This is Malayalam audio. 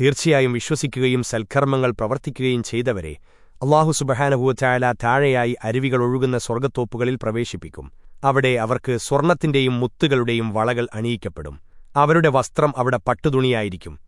തീർച്ചയായും വിശ്വസിക്കുകയും സൽക്കർമ്മങ്ങൾ പ്രവർത്തിക്കുകയും ചെയ്തവരെ അള്ളാഹു സുബഹാനഹുവറ്റായാല താഴെയായി അരുവികൾ ഒഴുകുന്ന സ്വർഗത്തോപ്പുകളിൽ പ്രവേശിപ്പിക്കും. അവിടെ അവർക്ക് സ്വർണത്തിന്റെയും മുത്തുകളുടെയും വളകൾ അണിയിക്കപ്പെടും. അവരുടെ വസ്ത്രം അവിടെ പട്ടുതുണിയായിരിക്കും.